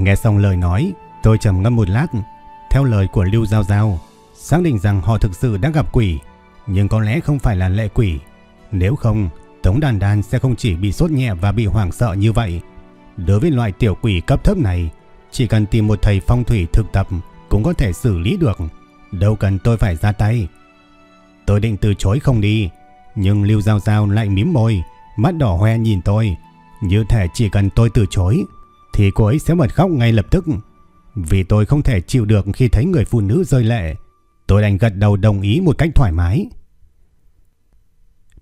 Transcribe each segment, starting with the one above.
Nghe xong lời nói, tôi trầm ngâm một lát. Theo lời của Lưu Giao Giao, xác định rằng họ thực sự đã gặp quỷ, nhưng có lẽ không phải là lệ quỷ. Nếu không, Tống Đàn Đàn sẽ không chỉ bị sốt nhẹ và bị hoảng sợ như vậy. Đối với loại tiểu quỷ cấp thấp này, chỉ cần tìm một thầy phong thủy thực tập cũng có thể xử lý được. Đâu cần tôi phải ra tay. Tôi định từ chối không đi, nhưng Lưu Giao Giao lại mím môi, mắt đỏ hoe nhìn tôi. Như thể chỉ cần tôi từ chối thì cô ấy sẽ bật khóc ngay lập tức. Vì tôi không thể chịu được khi thấy người phụ nữ rơi lệ, tôi đành gật đầu đồng ý một cách thoải mái.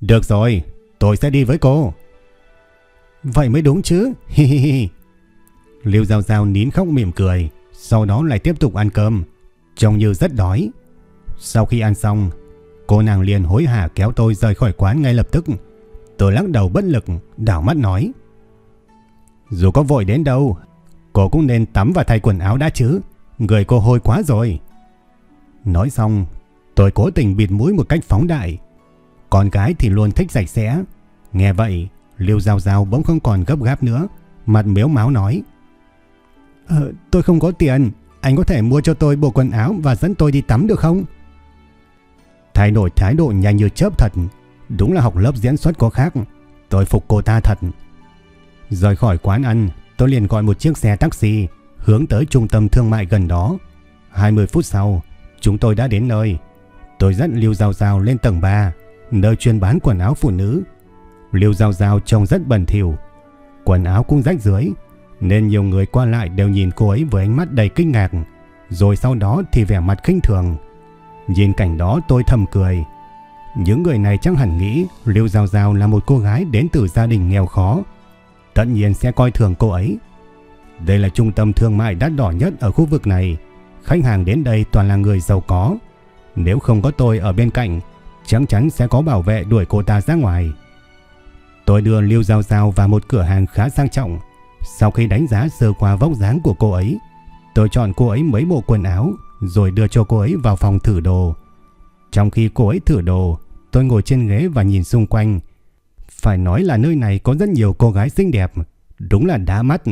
Được rồi, tôi sẽ đi với cô. Vậy mới đúng chứ, hi hi hi. Liêu Giao Giao nín khóc mỉm cười, sau đó lại tiếp tục ăn cơm, trông như rất đói. Sau khi ăn xong, cô nàng liền hối hả kéo tôi rời khỏi quán ngay lập tức. Tôi lắc đầu bất lực, đảo mắt nói. Dù có vội đến đâu, cô cũng nên tắm và thay quần áo đã chứ. Người cô hôi quá rồi. Nói xong, tôi cố tình bịt mũi một cách phóng đại. Con gái thì luôn thích sạch sẽ. Nghe vậy, Liêu Giao Giao bỗng không còn gấp gáp nữa. Mặt miếu máu nói. Ờ, tôi không có tiền. Anh có thể mua cho tôi bộ quần áo và dẫn tôi đi tắm được không? Thay đổi thái độ nhanh như chớp thật. Đúng là học lớp diễn xuất có khác. Tôi phục cô ta thật. Rời khỏi quán ăn, tôi liền gọi một chiếc xe taxi hướng tới trung tâm thương mại gần đó. 20 phút sau, chúng tôi đã đến nơi. Tôi dẫn Liêu Giao Giao lên tầng 3, nơi chuyên bán quần áo phụ nữ. Liêu Giao Giao trông rất bẩn thỉu, quần áo cũng rách rưới, nên nhiều người qua lại đều nhìn cô ấy với ánh mắt đầy kinh ngạc, rồi sau đó thì vẻ mặt khinh thường. Nhìn cảnh đó tôi thầm cười. Những người này chắc hẳn nghĩ Liêu Giao Giao là một cô gái đến từ gia đình nghèo khó, tất nhiên sẽ coi thường cô ấy. Đây là trung tâm thương mại đắt đỏ nhất ở khu vực này. Khách hàng đến đây toàn là người giàu có. Nếu không có tôi ở bên cạnh, chắc chắn sẽ có bảo vệ đuổi cô ta ra ngoài. Tôi đưa Lưu Giao Giao vào một cửa hàng khá sang trọng. Sau khi đánh giá sơ qua vóc dáng của cô ấy, tôi chọn cô ấy mấy bộ quần áo rồi đưa cho cô ấy vào phòng thử đồ. Trong khi cô ấy thử đồ, tôi ngồi trên ghế và nhìn xung quanh. Phải nói là nơi này có rất nhiều cô gái xinh đẹp, đúng là đá mắt.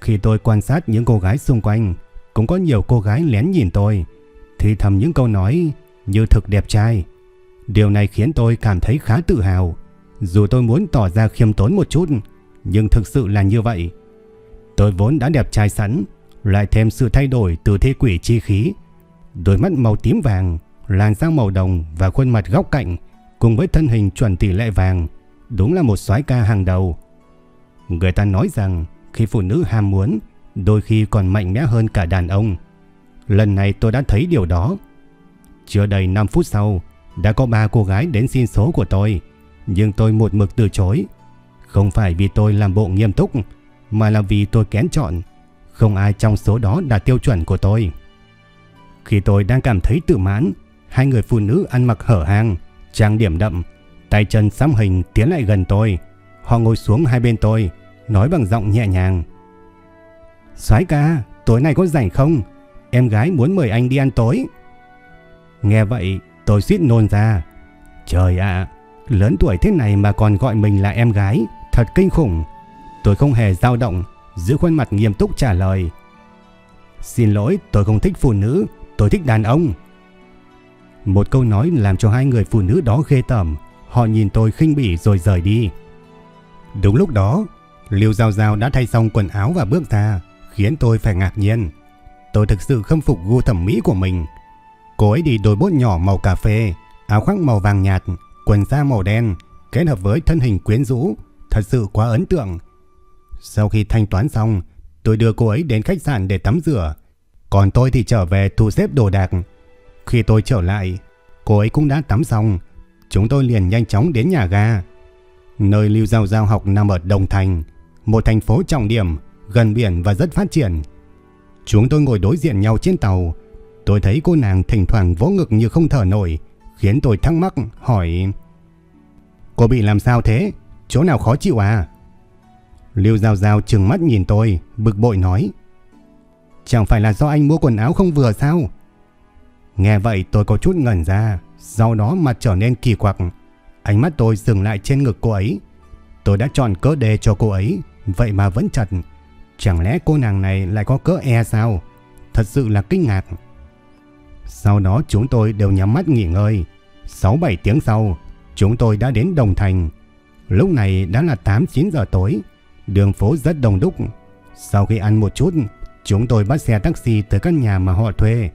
Khi tôi quan sát những cô gái xung quanh, cũng có nhiều cô gái lén nhìn tôi, thì thầm những câu nói như thực đẹp trai. Điều này khiến tôi cảm thấy khá tự hào, dù tôi muốn tỏ ra khiêm tốn một chút, nhưng thực sự là như vậy. Tôi vốn đã đẹp trai sẵn, lại thêm sự thay đổi từ thế quỷ chi khí. Đôi mắt màu tím vàng, làn da màu đồng và khuôn mặt góc cạnh cùng với thân hình chuẩn tỷ lệ vàng đúng là một soái ca hàng đầu. Người ta nói rằng khi phụ nữ ham muốn, đôi khi còn mạnh mẽ hơn cả đàn ông. Lần này tôi đã thấy điều đó. Chưa đầy 5 phút sau, đã có ba cô gái đến xin số của tôi, nhưng tôi một mực từ chối. Không phải vì tôi làm bộ nghiêm túc, mà là vì tôi kén chọn. Không ai trong số đó đạt tiêu chuẩn của tôi. Khi tôi đang cảm thấy tự mãn, hai người phụ nữ ăn mặc hở hang, trang điểm đậm, Tay chân xăm hình tiến lại gần tôi. Họ ngồi xuống hai bên tôi, nói bằng giọng nhẹ nhàng. Soái ca, tối nay có rảnh không? Em gái muốn mời anh đi ăn tối. Nghe vậy, tôi suýt nôn ra. Trời ạ, lớn tuổi thế này mà còn gọi mình là em gái, thật kinh khủng. Tôi không hề dao động, giữ khuôn mặt nghiêm túc trả lời. Xin lỗi, tôi không thích phụ nữ, tôi thích đàn ông. Một câu nói làm cho hai người phụ nữ đó ghê tởm, Họ nhìn tôi khinh bỉ rồi rời đi. Đúng lúc đó, Liêu Giao Giao đã thay xong quần áo và bước ra, khiến tôi phải ngạc nhiên. Tôi thực sự khâm phục gu thẩm mỹ của mình. Cô ấy đi đôi bốt nhỏ màu cà phê, áo khoác màu vàng nhạt, quần da màu đen, kết hợp với thân hình quyến rũ, thật sự quá ấn tượng. Sau khi thanh toán xong, tôi đưa cô ấy đến khách sạn để tắm rửa, còn tôi thì trở về thu xếp đồ đạc. Khi tôi trở lại, cô ấy cũng đã tắm xong, chúng tôi liền nhanh chóng đến nhà ga. Nơi Lưu Giao Giao học nằm ở Đồng Thành, một thành phố trọng điểm, gần biển và rất phát triển. Chúng tôi ngồi đối diện nhau trên tàu. Tôi thấy cô nàng thỉnh thoảng vỗ ngực như không thở nổi, khiến tôi thắc mắc hỏi Cô bị làm sao thế? Chỗ nào khó chịu à? Lưu Giao Giao trừng mắt nhìn tôi, bực bội nói Chẳng phải là do anh mua quần áo không vừa sao? Nghe vậy tôi có chút ngẩn ra, sau đó mặt trở nên kỳ quặc. Ánh mắt tôi dừng lại trên ngực cô ấy. Tôi đã chọn cỡ đề cho cô ấy, vậy mà vẫn chặt. Chẳng lẽ cô nàng này lại có cỡ e sao? Thật sự là kinh ngạc. Sau đó chúng tôi đều nhắm mắt nghỉ ngơi. 6-7 tiếng sau, chúng tôi đã đến Đồng Thành. Lúc này đã là 8-9 giờ tối, đường phố rất đông đúc. Sau khi ăn một chút, chúng tôi bắt xe taxi tới căn nhà mà họ thuê.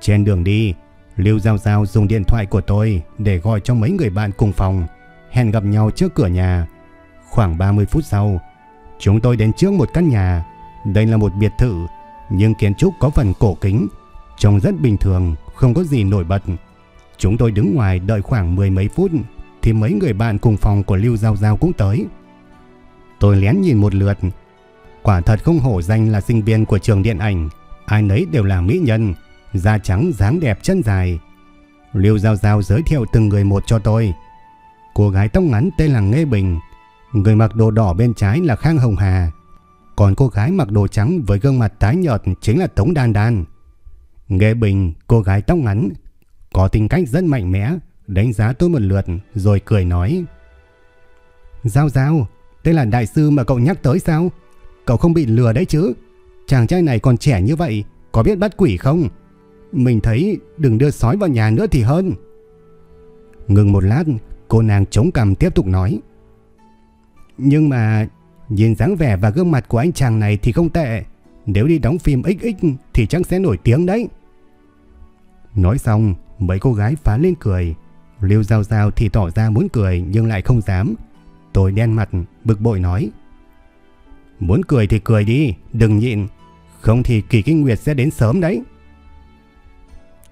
Trên đường đi, Lưu Giao Giao dùng điện thoại của tôi để gọi cho mấy người bạn cùng phòng, hẹn gặp nhau trước cửa nhà. Khoảng 30 phút sau, chúng tôi đến trước một căn nhà. Đây là một biệt thự, nhưng kiến trúc có phần cổ kính, trông rất bình thường, không có gì nổi bật. Chúng tôi đứng ngoài đợi khoảng mười mấy phút thì mấy người bạn cùng phòng của Lưu Giao Giao cũng tới. Tôi lén nhìn một lượt. Quả thật không hổ danh là sinh viên của trường điện ảnh, ai nấy đều là mỹ nhân, da trắng dáng đẹp chân dài. liêu Giao Giao giới thiệu từng người một cho tôi. Cô gái tóc ngắn tên là Nghê Bình, người mặc đồ đỏ bên trái là Khang Hồng Hà, còn cô gái mặc đồ trắng với gương mặt tái nhợt chính là Tống Đan Đan. Nghê Bình, cô gái tóc ngắn, có tính cách rất mạnh mẽ, đánh giá tôi một lượt rồi cười nói. Giao Giao, đây là đại sư mà cậu nhắc tới sao? Cậu không bị lừa đấy chứ? Chàng trai này còn trẻ như vậy, có biết bắt quỷ không? Mình thấy đừng đưa sói vào nhà nữa thì hơn. Ngừng một lát, cô nàng chống cằm tiếp tục nói. Nhưng mà nhìn dáng vẻ và gương mặt của anh chàng này thì không tệ. Nếu đi đóng phim XX thì chắc sẽ nổi tiếng đấy. Nói xong, mấy cô gái phá lên cười. Lưu Giao Giao thì tỏ ra muốn cười nhưng lại không dám. Tôi đen mặt, bực bội nói. Muốn cười thì cười đi, đừng nhịn. Không thì kỳ kinh nguyệt sẽ đến sớm đấy.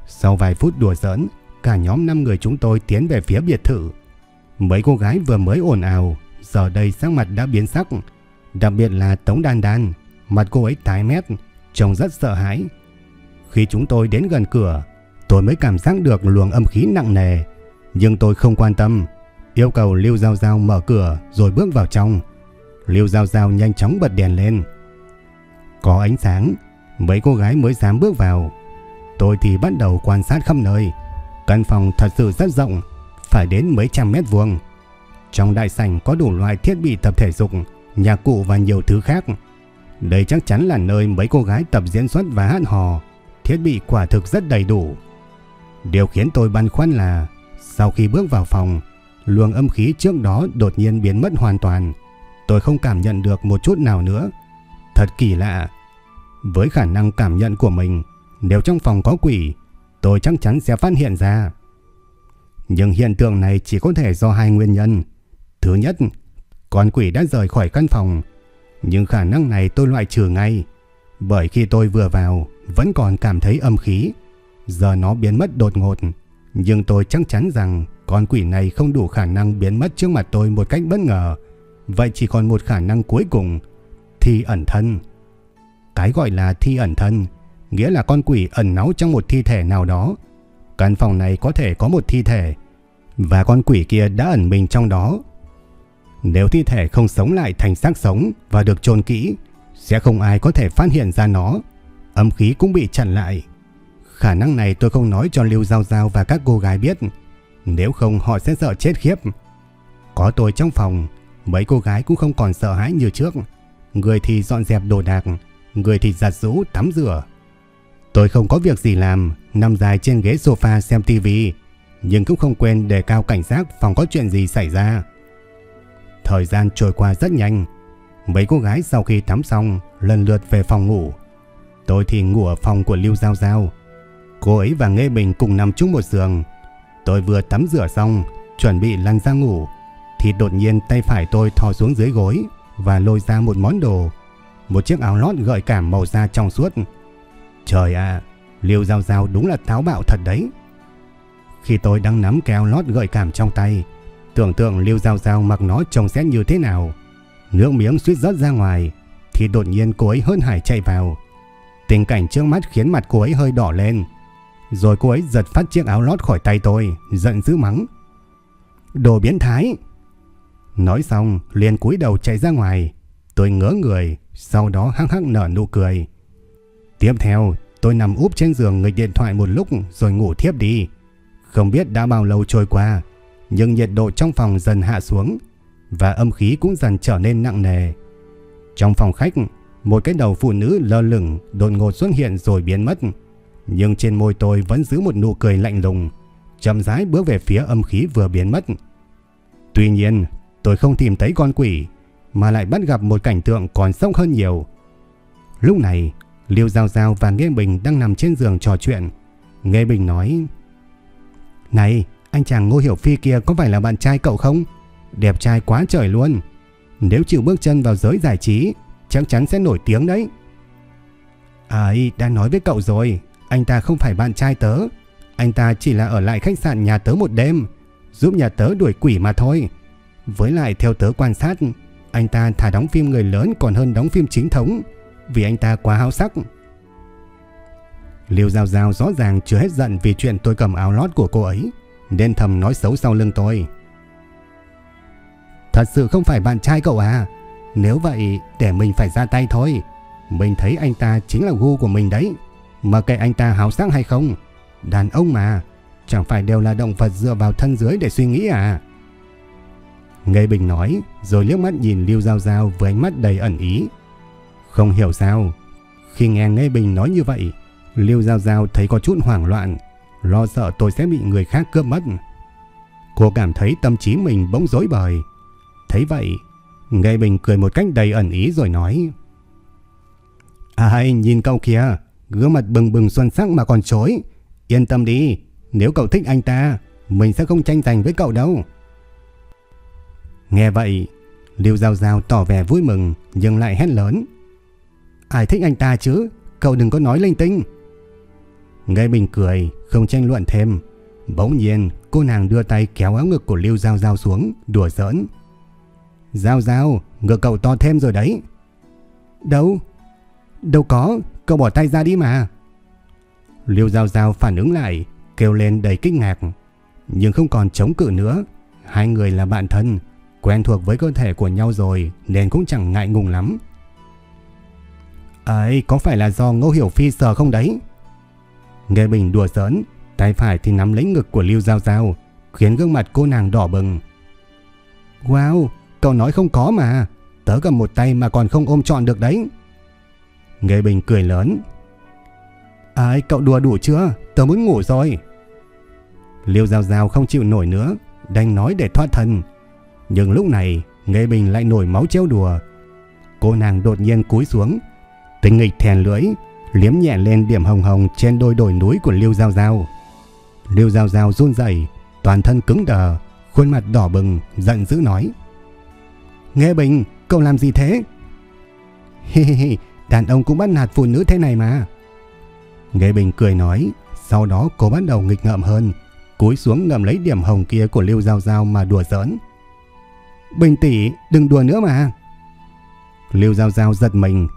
Sau vài phút đùa giỡn, cả nhóm 5 người chúng tôi tiến về phía biệt thự. Mấy cô gái vừa mới ồn ào, giờ đây sắc mặt đã biến sắc. Đặc biệt là Tống Đan Đan, mặt cô ấy tái mét, trông rất sợ hãi. Khi chúng tôi đến gần cửa, tôi mới cảm giác được luồng âm khí nặng nề. Nhưng tôi không quan tâm, yêu cầu Lưu Giao Giao mở cửa rồi bước vào trong. Lưu Giao Giao nhanh chóng bật đèn lên. Có ánh sáng, mấy cô gái mới dám bước vào. Tôi thì bắt đầu quan sát khắp nơi. Căn phòng thật sự rất rộng, phải đến mấy trăm mét vuông. Trong đại sảnh có đủ loại thiết bị tập thể dục, nhạc cụ và nhiều thứ khác. Đây chắc chắn là nơi mấy cô gái tập diễn xuất và hát hò. Thiết bị quả thực rất đầy đủ. Điều khiến tôi băn khoăn là sau khi bước vào phòng, luồng âm khí trước đó đột nhiên biến mất hoàn toàn. Tôi không cảm nhận được một chút nào nữa. Thật kỳ lạ. Với khả năng cảm nhận của mình, nếu trong phòng có quỷ, tôi chắc chắn sẽ phát hiện ra. Nhưng hiện tượng này chỉ có thể do hai nguyên nhân. Thứ nhất, con quỷ đã rời khỏi căn phòng, nhưng khả năng này tôi loại trừ ngay. Bởi khi tôi vừa vào, vẫn còn cảm thấy âm khí. Giờ nó biến mất đột ngột, nhưng tôi chắc chắn rằng con quỷ này không đủ khả năng biến mất trước mặt tôi một cách bất ngờ. Vậy chỉ còn một khả năng cuối cùng, thi ẩn thân. Cái gọi là thi ẩn thân nghĩa là con quỷ ẩn náu trong một thi thể nào đó. Căn phòng này có thể có một thi thể, và con quỷ kia đã ẩn mình trong đó. Nếu thi thể không sống lại thành xác sống và được chôn kỹ, sẽ không ai có thể phát hiện ra nó. Âm khí cũng bị chặn lại. Khả năng này tôi không nói cho Lưu Giao Giao và các cô gái biết, nếu không họ sẽ sợ chết khiếp. Có tôi trong phòng, mấy cô gái cũng không còn sợ hãi như trước. Người thì dọn dẹp đồ đạc, người thì giặt rũ tắm rửa. Tôi không có việc gì làm, nằm dài trên ghế sofa xem tivi, nhưng cũng không quên đề cao cảnh giác phòng có chuyện gì xảy ra. Thời gian trôi qua rất nhanh, mấy cô gái sau khi tắm xong lần lượt về phòng ngủ. Tôi thì ngủ ở phòng của Lưu Giao Giao. Cô ấy và Nghê Bình cùng nằm chung một giường. Tôi vừa tắm rửa xong, chuẩn bị lăn ra ngủ, thì đột nhiên tay phải tôi thò xuống dưới gối và lôi ra một món đồ, một chiếc áo lót gợi cảm màu da trong suốt Trời ạ, Liêu Giao Giao đúng là táo bạo thật đấy. Khi tôi đang nắm kéo lót gợi cảm trong tay, tưởng tượng liêu Giao Giao mặc nó trông sẽ như thế nào. Nước miếng suýt rớt ra ngoài, thì đột nhiên cô ấy hơn hải chạy vào. Tình cảnh trước mắt khiến mặt cô ấy hơi đỏ lên. Rồi cô ấy giật phát chiếc áo lót khỏi tay tôi, giận dữ mắng. Đồ biến thái! Nói xong, liền cúi đầu chạy ra ngoài. Tôi ngỡ người, sau đó hăng hăng nở nụ cười. Tiếp theo, tôi nằm úp trên giường nghịch điện thoại một lúc rồi ngủ thiếp đi. Không biết đã bao lâu trôi qua, nhưng nhiệt độ trong phòng dần hạ xuống và âm khí cũng dần trở nên nặng nề. Trong phòng khách, một cái đầu phụ nữ lơ lửng đột ngột xuất hiện rồi biến mất. Nhưng trên môi tôi vẫn giữ một nụ cười lạnh lùng, chậm rãi bước về phía âm khí vừa biến mất. Tuy nhiên, tôi không tìm thấy con quỷ, mà lại bắt gặp một cảnh tượng còn sốc hơn nhiều. Lúc này, Liêu Giao Giao và Nghe Bình đang nằm trên giường trò chuyện. Nghe Bình nói, Này, anh chàng Ngô Hiểu Phi kia có phải là bạn trai cậu không? Đẹp trai quá trời luôn. Nếu chịu bước chân vào giới giải trí, chắc chắn sẽ nổi tiếng đấy. Ai đã nói với cậu rồi, anh ta không phải bạn trai tớ. Anh ta chỉ là ở lại khách sạn nhà tớ một đêm, giúp nhà tớ đuổi quỷ mà thôi. Với lại theo tớ quan sát, anh ta thả đóng phim người lớn còn hơn đóng phim chính thống, vì anh ta quá háo sắc. Liêu Giao Giao rõ ràng chưa hết giận vì chuyện tôi cầm áo lót của cô ấy, nên thầm nói xấu sau lưng tôi. Thật sự không phải bạn trai cậu à? Nếu vậy, để mình phải ra tay thôi. Mình thấy anh ta chính là gu của mình đấy. Mà kệ anh ta háo sắc hay không. Đàn ông mà, chẳng phải đều là động vật dựa vào thân dưới để suy nghĩ à? Nghe Bình nói, rồi liếc mắt nhìn Lưu Giao Giao với ánh mắt đầy ẩn ý. Không hiểu sao, khi nghe Nghe Bình nói như vậy, liêu Giao Giao thấy có chút hoảng loạn, lo sợ tôi sẽ bị người khác cướp mất. Cô cảm thấy tâm trí mình bỗng rối bời. Thấy vậy, Nghe Bình cười một cách đầy ẩn ý rồi nói. À hay, nhìn cậu kìa, gương mặt bừng bừng xuân sắc mà còn chối. Yên tâm đi, nếu cậu thích anh ta, mình sẽ không tranh giành với cậu đâu. Nghe vậy, liêu Giao Giao tỏ vẻ vui mừng nhưng lại hét lớn. Ai thích anh ta chứ, cậu đừng có nói linh tinh. Nghe Bình cười, không tranh luận thêm. Bỗng nhiên, cô nàng đưa tay kéo áo ngực của Lưu Giao Giao xuống, đùa giỡn. Giao Giao, ngực cậu to thêm rồi đấy. Đâu? Đâu có, cậu bỏ tay ra đi mà. Lưu Giao Giao phản ứng lại, kêu lên đầy kinh ngạc. Nhưng không còn chống cự nữa. Hai người là bạn thân, quen thuộc với cơ thể của nhau rồi nên cũng chẳng ngại ngùng lắm. Ấy, có phải là do Ngô Hiểu Phi sờ không đấy? Nghe Bình đùa giỡn, tay phải thì nắm lấy ngực của Lưu Giao Giao, khiến gương mặt cô nàng đỏ bừng. Wow, cậu nói không có mà, tớ cầm một tay mà còn không ôm trọn được đấy. Nghe Bình cười lớn. Ai, cậu đùa đủ chưa? Tớ muốn ngủ rồi. Liêu Giao Giao không chịu nổi nữa, đành nói để thoát thân. Nhưng lúc này, Nghe Bình lại nổi máu treo đùa. Cô nàng đột nhiên cúi xuống, tinh nghịch thèn lưỡi, liếm nhẹ lên điểm hồng hồng trên đôi đồi núi của Liêu Giao Giao. Liêu Giao Giao run rẩy, toàn thân cứng đờ, khuôn mặt đỏ bừng, giận dữ nói. Nghe Bình, cậu làm gì thế? Hi hi hi, đàn ông cũng bắt nạt phụ nữ thế này mà. Nghe Bình cười nói, sau đó cô bắt đầu nghịch ngợm hơn, cúi xuống ngậm lấy điểm hồng kia của Liêu Giao Giao mà đùa giỡn. Bình tỷ, đừng đùa nữa mà. Liêu Giao Giao giật mình,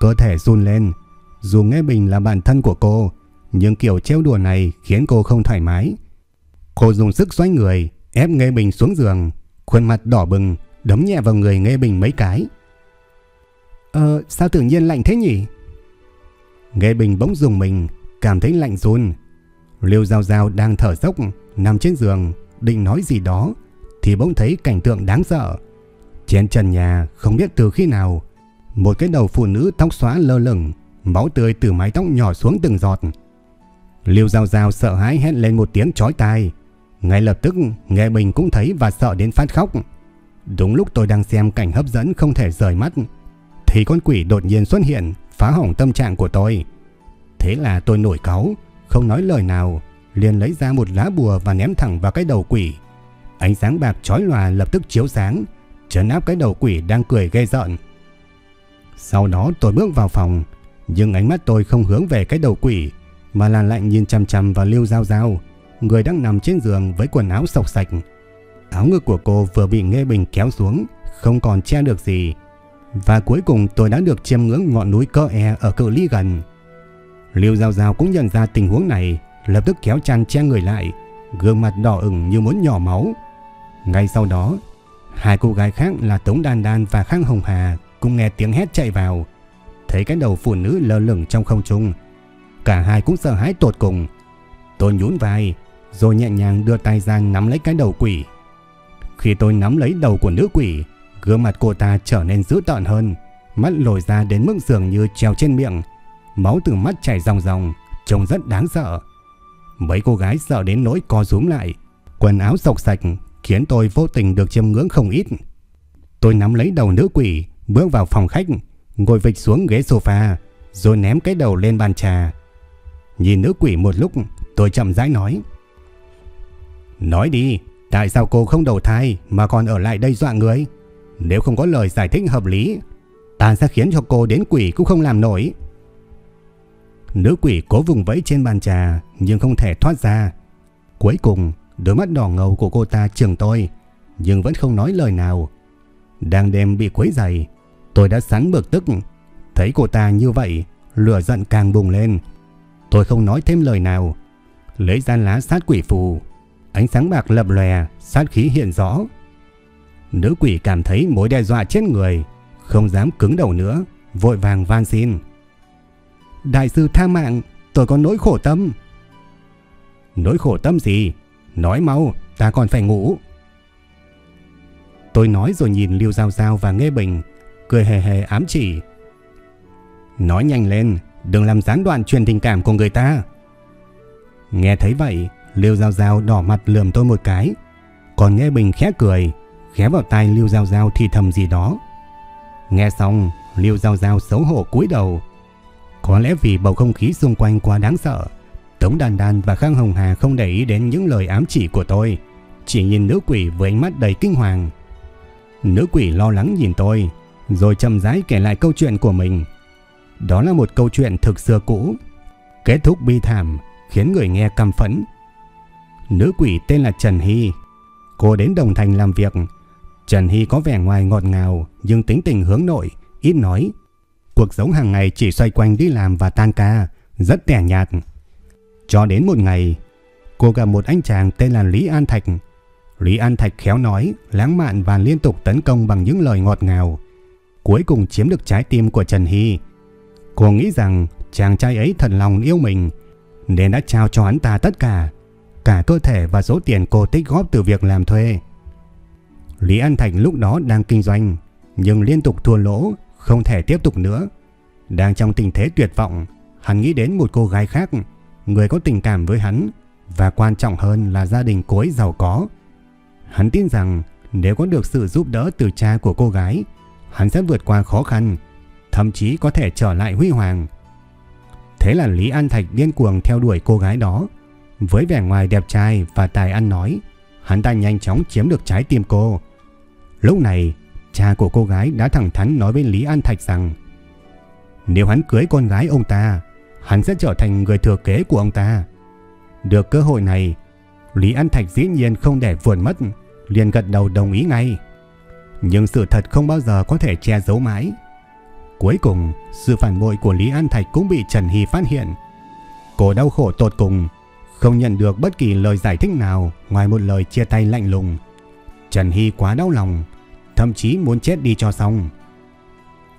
cơ thể run lên. Dù nghe Bình là bạn thân của cô, nhưng kiểu treo đùa này khiến cô không thoải mái. Cô dùng sức xoay người, ép Nghe Bình xuống giường, khuôn mặt đỏ bừng, đấm nhẹ vào người Nghe Bình mấy cái. Ờ, sao tự nhiên lạnh thế nhỉ? Nghe Bình bỗng dùng mình, cảm thấy lạnh run. Liêu Giao Giao đang thở dốc, nằm trên giường, định nói gì đó, thì bỗng thấy cảnh tượng đáng sợ. Trên trần nhà không biết từ khi nào, một cái đầu phụ nữ tóc xóa lơ lửng, máu tươi từ mái tóc nhỏ xuống từng giọt. Liêu Giao Giao sợ hãi hét lên một tiếng chói tai. Ngay lập tức, nghe mình cũng thấy và sợ đến phát khóc. Đúng lúc tôi đang xem cảnh hấp dẫn không thể rời mắt, thì con quỷ đột nhiên xuất hiện, phá hỏng tâm trạng của tôi. Thế là tôi nổi cáu, không nói lời nào, liền lấy ra một lá bùa và ném thẳng vào cái đầu quỷ. Ánh sáng bạc chói lòa lập tức chiếu sáng, trấn áp cái đầu quỷ đang cười ghê rợn. Sau đó tôi bước vào phòng, nhưng ánh mắt tôi không hướng về cái đầu quỷ, mà là lạnh nhìn chằm chằm vào Lưu Giao Giao, người đang nằm trên giường với quần áo sọc sạch. Áo ngực của cô vừa bị Nghe Bình kéo xuống, không còn che được gì. Và cuối cùng tôi đã được chiêm ngưỡng ngọn núi cơ e ở cự ly gần. Liêu Giao Giao cũng nhận ra tình huống này, lập tức kéo chăn che người lại, gương mặt đỏ ửng như muốn nhỏ máu. Ngay sau đó, hai cô gái khác là Tống Đan Đan và Khang Hồng Hà cũng nghe tiếng hét chạy vào. Thấy cái đầu phụ nữ lơ lửng trong không trung, cả hai cũng sợ hãi tột cùng. Tôi nhún vai, rồi nhẹ nhàng đưa tay ra nắm lấy cái đầu quỷ. Khi tôi nắm lấy đầu của nữ quỷ, gương mặt cô ta trở nên dữ tợn hơn, mắt lồi ra đến mức dường như treo trên miệng, máu từ mắt chảy ròng ròng, trông rất đáng sợ. Mấy cô gái sợ đến nỗi co rúm lại, quần áo sọc sạch khiến tôi vô tình được chiêm ngưỡng không ít. Tôi nắm lấy đầu nữ quỷ, bước vào phòng khách, ngồi vịch xuống ghế sofa, rồi ném cái đầu lên bàn trà. Nhìn nữ quỷ một lúc, tôi chậm rãi nói. Nói đi, tại sao cô không đầu thai mà còn ở lại đây dọa người? Nếu không có lời giải thích hợp lý, ta sẽ khiến cho cô đến quỷ cũng không làm nổi. Nữ quỷ cố vùng vẫy trên bàn trà nhưng không thể thoát ra. Cuối cùng, đôi mắt đỏ ngầu của cô ta trường tôi, nhưng vẫn không nói lời nào. Đang đêm bị quấy dày, tôi đã sẵn bực tức. Thấy cô ta như vậy, lửa giận càng bùng lên. Tôi không nói thêm lời nào. Lấy ra lá sát quỷ phù. Ánh sáng bạc lập lòe, sát khí hiện rõ. Nữ quỷ cảm thấy mối đe dọa trên người, không dám cứng đầu nữa, vội vàng van xin. Đại sư tha mạng, tôi có nỗi khổ tâm. Nỗi khổ tâm gì? Nói mau, ta còn phải ngủ. Tôi nói rồi nhìn Liêu Giao Giao và Nghe Bình, cười hề hề ám chỉ. Nói nhanh lên, đừng làm gián đoạn truyền tình cảm của người ta. Nghe thấy vậy, Liêu Giao Giao đỏ mặt lườm tôi một cái, còn Nghe Bình khẽ cười, ghé vào tai Liêu Giao Giao thì thầm gì đó. Nghe xong, Liêu Giao Giao xấu hổ cúi đầu. Có lẽ vì bầu không khí xung quanh quá đáng sợ, Tống đan đan và Khang Hồng Hà không để ý đến những lời ám chỉ của tôi, chỉ nhìn nữ quỷ với ánh mắt đầy kinh hoàng. Nữ quỷ lo lắng nhìn tôi, rồi chậm rãi kể lại câu chuyện của mình. Đó là một câu chuyện thực xưa cũ, kết thúc bi thảm, khiến người nghe căm phẫn. Nữ quỷ tên là Trần Hy. Cô đến Đồng Thành làm việc. Trần Hy có vẻ ngoài ngọt ngào, nhưng tính tình hướng nội, ít nói. Cuộc sống hàng ngày chỉ xoay quanh đi làm và tan ca, rất tẻ nhạt. Cho đến một ngày, cô gặp một anh chàng tên là Lý An Thạch. Lý An Thạch khéo nói, lãng mạn và liên tục tấn công bằng những lời ngọt ngào. Cuối cùng chiếm được trái tim của Trần Hy. Cô nghĩ rằng chàng trai ấy thật lòng yêu mình, nên đã trao cho hắn ta tất cả, cả cơ thể và số tiền cô tích góp từ việc làm thuê. Lý An Thành lúc đó đang kinh doanh, nhưng liên tục thua lỗ, không thể tiếp tục nữa. Đang trong tình thế tuyệt vọng, hắn nghĩ đến một cô gái khác, người có tình cảm với hắn và quan trọng hơn là gia đình cô ấy giàu có. Hắn tin rằng nếu có được sự giúp đỡ từ cha của cô gái, hắn sẽ vượt qua khó khăn, thậm chí có thể trở lại huy hoàng. Thế là Lý An Thạch điên cuồng theo đuổi cô gái đó. Với vẻ ngoài đẹp trai và tài ăn nói, hắn ta nhanh chóng chiếm được trái tim cô. Lúc này, cha của cô gái đã thẳng thắn nói với Lý An Thạch rằng nếu hắn cưới con gái ông ta, hắn sẽ trở thành người thừa kế của ông ta. Được cơ hội này, Lý An Thạch dĩ nhiên không để vượt mất, liền gật đầu đồng ý ngay. Nhưng sự thật không bao giờ có thể che giấu mãi. Cuối cùng, sự phản bội của Lý An Thạch cũng bị Trần Hy phát hiện. Cô đau khổ tột cùng, không nhận được bất kỳ lời giải thích nào ngoài một lời chia tay lạnh lùng. Trần Hy quá đau lòng, thậm chí muốn chết đi cho xong.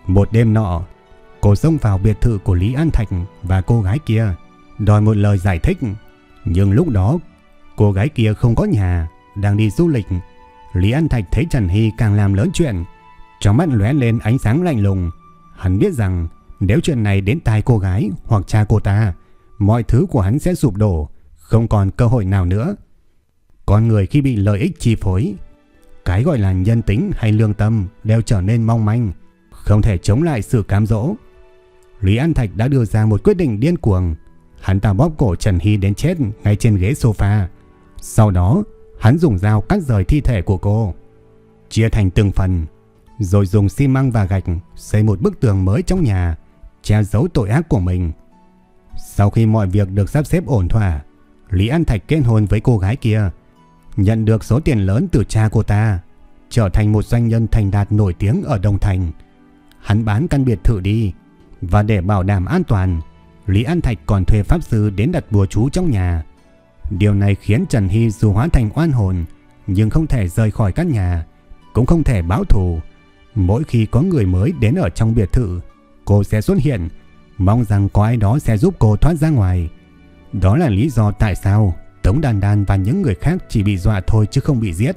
Một đêm nọ, cô xông vào biệt thự của Lý An Thạch và cô gái kia, đòi một lời giải thích. Nhưng lúc đó, cô gái kia không có nhà, đang đi du lịch. Lý An Thạch thấy Trần Hy càng làm lớn chuyện, trong mắt lóe lên ánh sáng lạnh lùng. Hắn biết rằng nếu chuyện này đến tai cô gái hoặc cha cô ta, mọi thứ của hắn sẽ sụp đổ, không còn cơ hội nào nữa. Con người khi bị lợi ích chi phối, cái gọi là nhân tính hay lương tâm đều trở nên mong manh, không thể chống lại sự cám dỗ. Lý An Thạch đã đưa ra một quyết định điên cuồng. Hắn ta bóp cổ Trần Hy đến chết ngay trên ghế sofa. Sau đó, hắn dùng dao cắt rời thi thể của cô, chia thành từng phần, rồi dùng xi măng và gạch xây một bức tường mới trong nhà, che giấu tội ác của mình. Sau khi mọi việc được sắp xếp ổn thỏa, Lý An Thạch kết hôn với cô gái kia, nhận được số tiền lớn từ cha cô ta, trở thành một doanh nhân thành đạt nổi tiếng ở Đông Thành. Hắn bán căn biệt thự đi, và để bảo đảm an toàn, Lý An Thạch còn thuê pháp sư đến đặt bùa chú trong nhà. Điều này khiến Trần Hy dù hóa thành oan hồn, nhưng không thể rời khỏi căn nhà, cũng không thể báo thù. Mỗi khi có người mới đến ở trong biệt thự, cô sẽ xuất hiện, mong rằng có ai đó sẽ giúp cô thoát ra ngoài. Đó là lý do tại sao Tống Đàn Đàn và những người khác chỉ bị dọa thôi chứ không bị giết.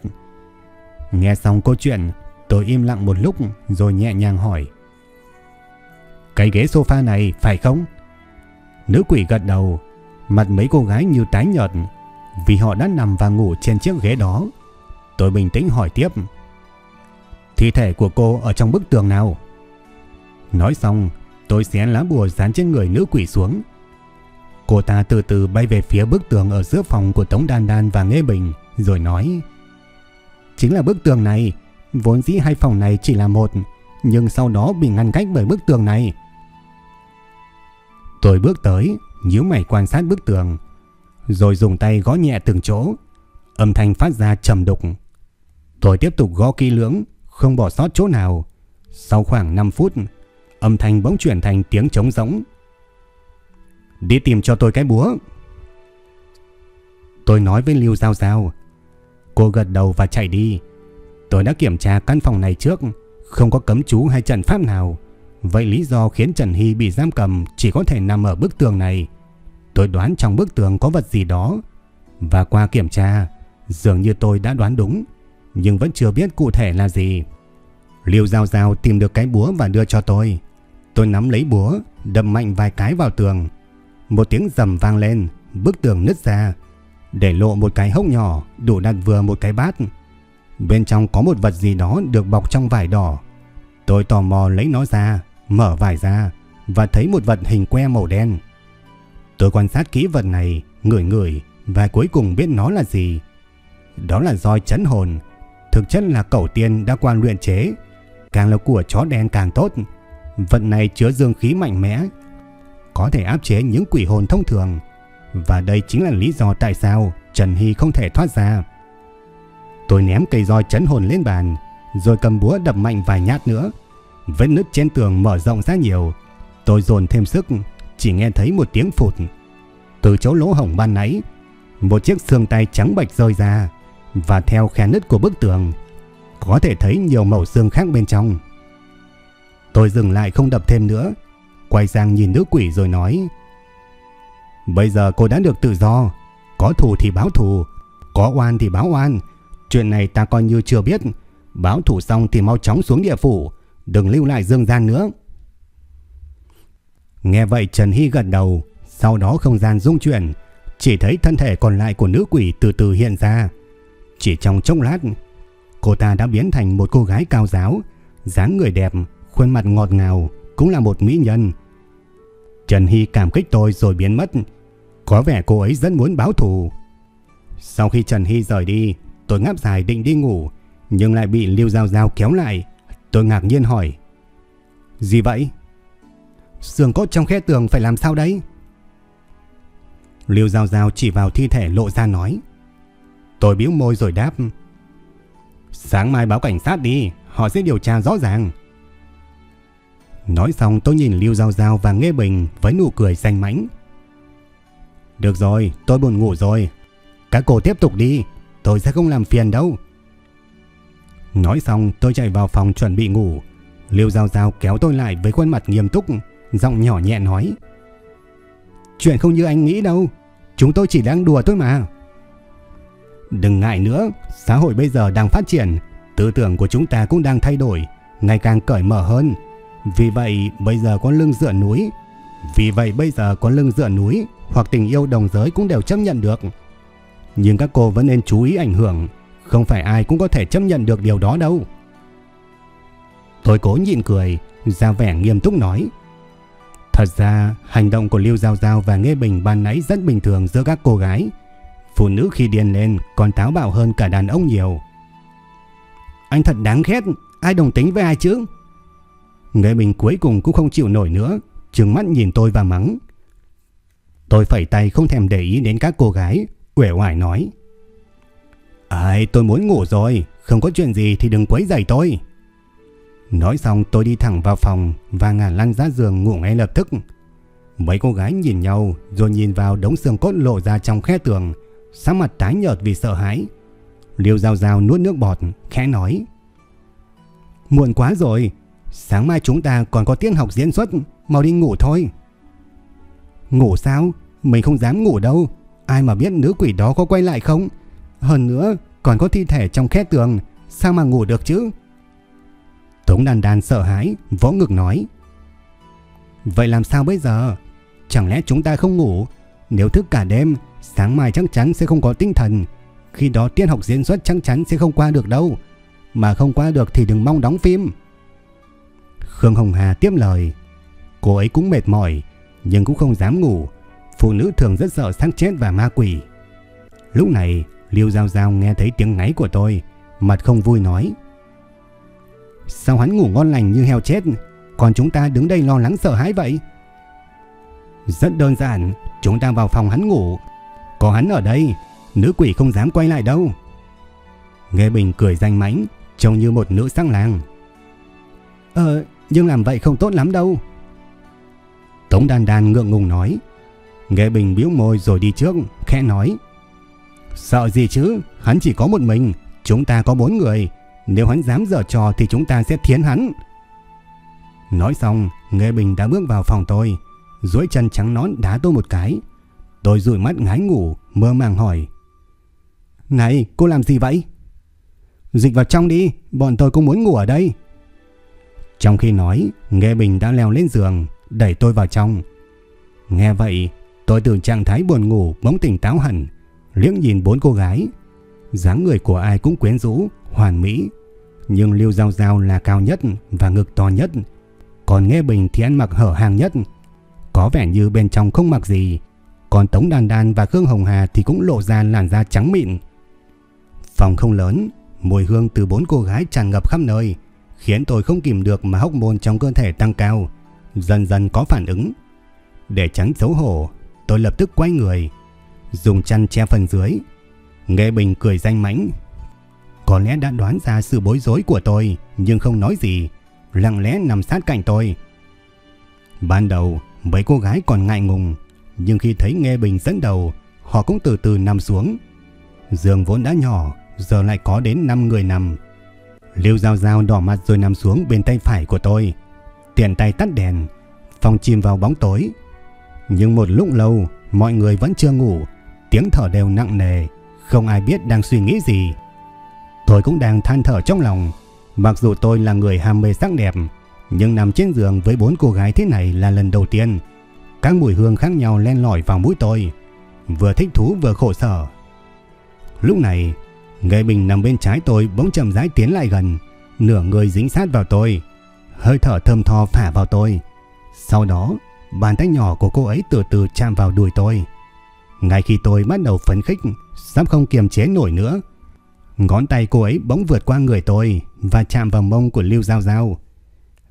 Nghe xong câu chuyện, tôi im lặng một lúc rồi nhẹ nhàng hỏi. Cái ghế sofa này phải không? Nữ quỷ gật đầu, mặt mấy cô gái như tái nhợt vì họ đã nằm và ngủ trên chiếc ghế đó. Tôi bình tĩnh hỏi tiếp. Thi thể của cô ở trong bức tường nào? Nói xong, tôi xé lá bùa dán trên người nữ quỷ xuống. Cô ta từ từ bay về phía bức tường ở giữa phòng của Tống Đan Đan và Nghe Bình, rồi nói Chính là bức tường này, vốn dĩ hai phòng này chỉ là một, nhưng sau đó bị ngăn cách bởi bức tường này. Tôi bước tới, nhíu mày quan sát bức tường, rồi dùng tay gõ nhẹ từng chỗ, âm thanh phát ra trầm đục. Tôi tiếp tục gõ kỹ lưỡng, không bỏ sót chỗ nào. Sau khoảng 5 phút, âm thanh bỗng chuyển thành tiếng trống rỗng. Đi tìm cho tôi cái búa. Tôi nói với Lưu Giao Giao. Cô gật đầu và chạy đi. Tôi đã kiểm tra căn phòng này trước, không có cấm chú hay trận pháp nào. Vậy lý do khiến Trần Hy bị giam cầm chỉ có thể nằm ở bức tường này. Tôi đoán trong bức tường có vật gì đó. Và qua kiểm tra, dường như tôi đã đoán đúng, nhưng vẫn chưa biết cụ thể là gì. Liêu Giao Giao tìm được cái búa và đưa cho tôi. Tôi nắm lấy búa, đâm mạnh vài cái vào tường. Một tiếng rầm vang lên, bức tường nứt ra, để lộ một cái hốc nhỏ đủ đặt vừa một cái bát. Bên trong có một vật gì đó được bọc trong vải đỏ. Tôi tò mò lấy nó ra, mở vải ra và thấy một vật hình que màu đen. Tôi quan sát kỹ vật này, ngửi ngửi và cuối cùng biết nó là gì. Đó là roi chấn hồn, thực chất là cẩu tiên đã qua luyện chế, càng là của chó đen càng tốt. Vật này chứa dương khí mạnh mẽ, có thể áp chế những quỷ hồn thông thường. Và đây chính là lý do tại sao Trần Hy không thể thoát ra. Tôi ném cây roi chấn hồn lên bàn, rồi cầm búa đập mạnh vài nhát nữa. Vết nứt trên tường mở rộng ra nhiều. Tôi dồn thêm sức, chỉ nghe thấy một tiếng phụt. Từ chỗ lỗ hổng ban nãy, một chiếc xương tay trắng bạch rơi ra, và theo khe nứt của bức tường, có thể thấy nhiều màu xương khác bên trong. Tôi dừng lại không đập thêm nữa, quay sang nhìn nữ quỷ rồi nói: "Bây giờ cô đã được tự do, có thù thì báo thù, có oan thì báo oan, chuyện này ta coi như chưa biết, báo thù xong thì mau chóng xuống địa phủ, đừng lưu lại dương gian nữa." Nghe vậy Trần Hy gật đầu, sau đó không gian rung chuyển, chỉ thấy thân thể còn lại của nữ quỷ từ từ hiện ra. Chỉ trong chốc lát, cô ta đã biến thành một cô gái cao giáo, dáng người đẹp, khuôn mặt ngọt ngào, cũng là một mỹ nhân. Trần Hy cảm kích tôi rồi biến mất. Có vẻ cô ấy rất muốn báo thù. Sau khi Trần Hy rời đi, tôi ngáp dài định đi ngủ, nhưng lại bị Lưu Giao Giao kéo lại. Tôi ngạc nhiên hỏi. Gì vậy? Sườn cốt trong khe tường phải làm sao đấy? liêu Giao Giao chỉ vào thi thể lộ ra nói. Tôi biếu môi rồi đáp. Sáng mai báo cảnh sát đi, họ sẽ điều tra rõ ràng. Nói xong tôi nhìn liêu Giao Giao và Nghe Bình với nụ cười xanh mãnh. Được rồi, tôi buồn ngủ rồi. Các cô tiếp tục đi, tôi sẽ không làm phiền đâu. Nói xong tôi chạy vào phòng chuẩn bị ngủ. liêu Giao Giao kéo tôi lại với khuôn mặt nghiêm túc, giọng nhỏ nhẹ nói. Chuyện không như anh nghĩ đâu, chúng tôi chỉ đang đùa thôi mà. Đừng ngại nữa, xã hội bây giờ đang phát triển, tư tưởng của chúng ta cũng đang thay đổi, ngày càng cởi mở hơn. Vì vậy bây giờ có lưng dựa núi, vì vậy bây giờ có lưng dựa núi hoặc tình yêu đồng giới cũng đều chấp nhận được. Nhưng các cô vẫn nên chú ý ảnh hưởng, không phải ai cũng có thể chấp nhận được điều đó đâu. Tôi cố nhịn cười, ra vẻ nghiêm túc nói. Thật ra, hành động của Lưu Giao Giao và Nghe Bình ban nãy rất bình thường giữa các cô gái. Phụ nữ khi điên lên còn táo bạo hơn cả đàn ông nhiều. Anh thật đáng ghét, ai đồng tính với ai chứ? Nghe Bình cuối cùng cũng không chịu nổi nữa, trừng mắt nhìn tôi và mắng. Tôi phẩy tay không thèm để ý đến các cô gái, Quể hoài nói. Ai, tôi muốn ngủ rồi, không có chuyện gì thì đừng quấy rầy tôi. Nói xong tôi đi thẳng vào phòng và ngả lăn ra giường ngủ ngay lập tức. Mấy cô gái nhìn nhau rồi nhìn vào đống xương cốt lộ ra trong khe tường, sắc mặt tái nhợt vì sợ hãi. Liêu rào rào nuốt nước bọt, khẽ nói. Muộn quá rồi, sáng mai chúng ta còn có tiết học diễn xuất, mau đi ngủ thôi. Ngủ sao? Mình không dám ngủ đâu, ai mà biết nữ quỷ đó có quay lại không? Hơn nữa, còn có thi thể trong khe tường, sao mà ngủ được chứ? Tống đàn đàn sợ hãi, vỗ ngực nói. Vậy làm sao bây giờ? Chẳng lẽ chúng ta không ngủ? Nếu thức cả đêm, sáng mai chắc chắn sẽ không có tinh thần. Khi đó tiết học diễn xuất chắc chắn sẽ không qua được đâu. Mà không qua được thì đừng mong đóng phim. Khương Hồng Hà tiếp lời. Cô ấy cũng mệt mỏi, nhưng cũng không dám ngủ. Phụ nữ thường rất sợ xác chết và ma quỷ. Lúc này, Liêu Giao Giao nghe thấy tiếng ngáy của tôi, mặt không vui nói. Sao hắn ngủ ngon lành như heo chết, còn chúng ta đứng đây lo lắng sợ hãi vậy? Rất đơn giản, chúng ta vào phòng hắn ngủ. Có hắn ở đây, nữ quỷ không dám quay lại đâu. Nghe Bình cười danh mãnh, trông như một nữ sắc làng. Ờ, nhưng làm vậy không tốt lắm đâu. Tống đàn đàn ngượng ngùng nói. Nghe Bình biếu môi rồi đi trước, khẽ nói. Sợ gì chứ, hắn chỉ có một mình, chúng ta có bốn người. Nếu hắn dám dở trò thì chúng ta sẽ thiến hắn. Nói xong, Nghe Bình đã bước vào phòng tôi, duỗi chân trắng nón đá tôi một cái. Tôi rủi mắt ngái ngủ, mơ màng hỏi. Này, cô làm gì vậy? Dịch vào trong đi, bọn tôi cũng muốn ngủ ở đây. Trong khi nói, Nghe Bình đã leo lên giường, đẩy tôi vào trong. Nghe vậy, tôi từ trạng thái buồn ngủ bỗng tỉnh táo hẳn, liếc nhìn bốn cô gái. dáng người của ai cũng quyến rũ, hoàn mỹ. Nhưng Lưu Giao Giao là cao nhất và ngực to nhất. Còn Nghe Bình thì ăn mặc hở hàng nhất. Có vẻ như bên trong không mặc gì. Còn Tống đan đan và Khương Hồng Hà thì cũng lộ ra làn da trắng mịn. Phòng không lớn, mùi hương từ bốn cô gái tràn ngập khắp nơi, khiến tôi không kìm được mà hốc môn trong cơ thể tăng cao, dần dần có phản ứng. Để tránh xấu hổ, tôi lập tức quay người, dùng chăn che phần dưới. Nghe Bình cười danh mãnh. Có lẽ đã đoán ra sự bối rối của tôi, nhưng không nói gì, lặng lẽ nằm sát cạnh tôi. Ban đầu, mấy cô gái còn ngại ngùng, nhưng khi thấy Nghe Bình dẫn đầu, họ cũng từ từ nằm xuống. Giường vốn đã nhỏ, giờ lại có đến 5 người nằm. Liêu Giao Giao đỏ mặt rồi nằm xuống bên tay phải của tôi. Tiện tay tắt đèn, phòng chìm vào bóng tối. Nhưng một lúc lâu, mọi người vẫn chưa ngủ, tiếng thở đều nặng nề, không ai biết đang suy nghĩ gì. Tôi cũng đang than thở trong lòng, mặc dù tôi là người ham mê sắc đẹp, nhưng nằm trên giường với bốn cô gái thế này là lần đầu tiên. Các mùi hương khác nhau len lỏi vào mũi tôi, vừa thích thú vừa khổ sở. Lúc này, Nghệ Bình nằm bên trái tôi bỗng chậm rãi tiến lại gần, nửa người dính sát vào tôi, hơi thở thơm tho phả vào tôi. Sau đó, bàn tay nhỏ của cô ấy từ từ chạm vào đùi tôi. Ngay khi tôi bắt đầu phấn khích, sắp không kiềm chế nổi nữa, ngón tay cô ấy bỗng vượt qua người tôi và chạm vào mông của Lưu Giao Giao.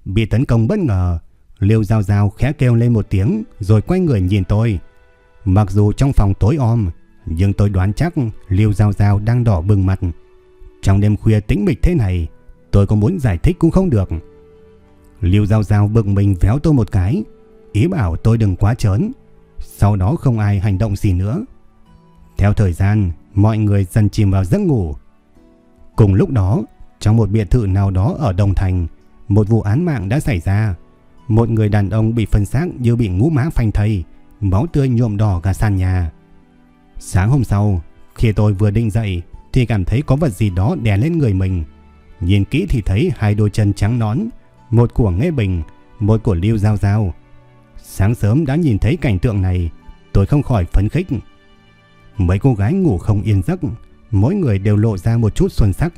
Bị tấn công bất ngờ, Lưu Giao Giao khẽ kêu lên một tiếng rồi quay người nhìn tôi. Mặc dù trong phòng tối om, nhưng tôi đoán chắc Lưu Giao Giao đang đỏ bừng mặt. Trong đêm khuya tĩnh mịch thế này, tôi có muốn giải thích cũng không được. Lưu Giao Giao bực mình véo tôi một cái, ý bảo tôi đừng quá chớn. Sau đó không ai hành động gì nữa. Theo thời gian, mọi người dần chìm vào giấc ngủ. Cùng lúc đó, trong một biệt thự nào đó ở Đồng Thành, một vụ án mạng đã xảy ra. Một người đàn ông bị phân xác như bị ngũ má phanh thây, máu tươi nhuộm đỏ cả sàn nhà. Sáng hôm sau, khi tôi vừa định dậy thì cảm thấy có vật gì đó đè lên người mình. Nhìn kỹ thì thấy hai đôi chân trắng nón, một của Nghe Bình, một của Lưu Giao Giao. Sáng sớm đã nhìn thấy cảnh tượng này, tôi không khỏi phấn khích. Mấy cô gái ngủ không yên giấc, mỗi người đều lộ ra một chút xuân sắc.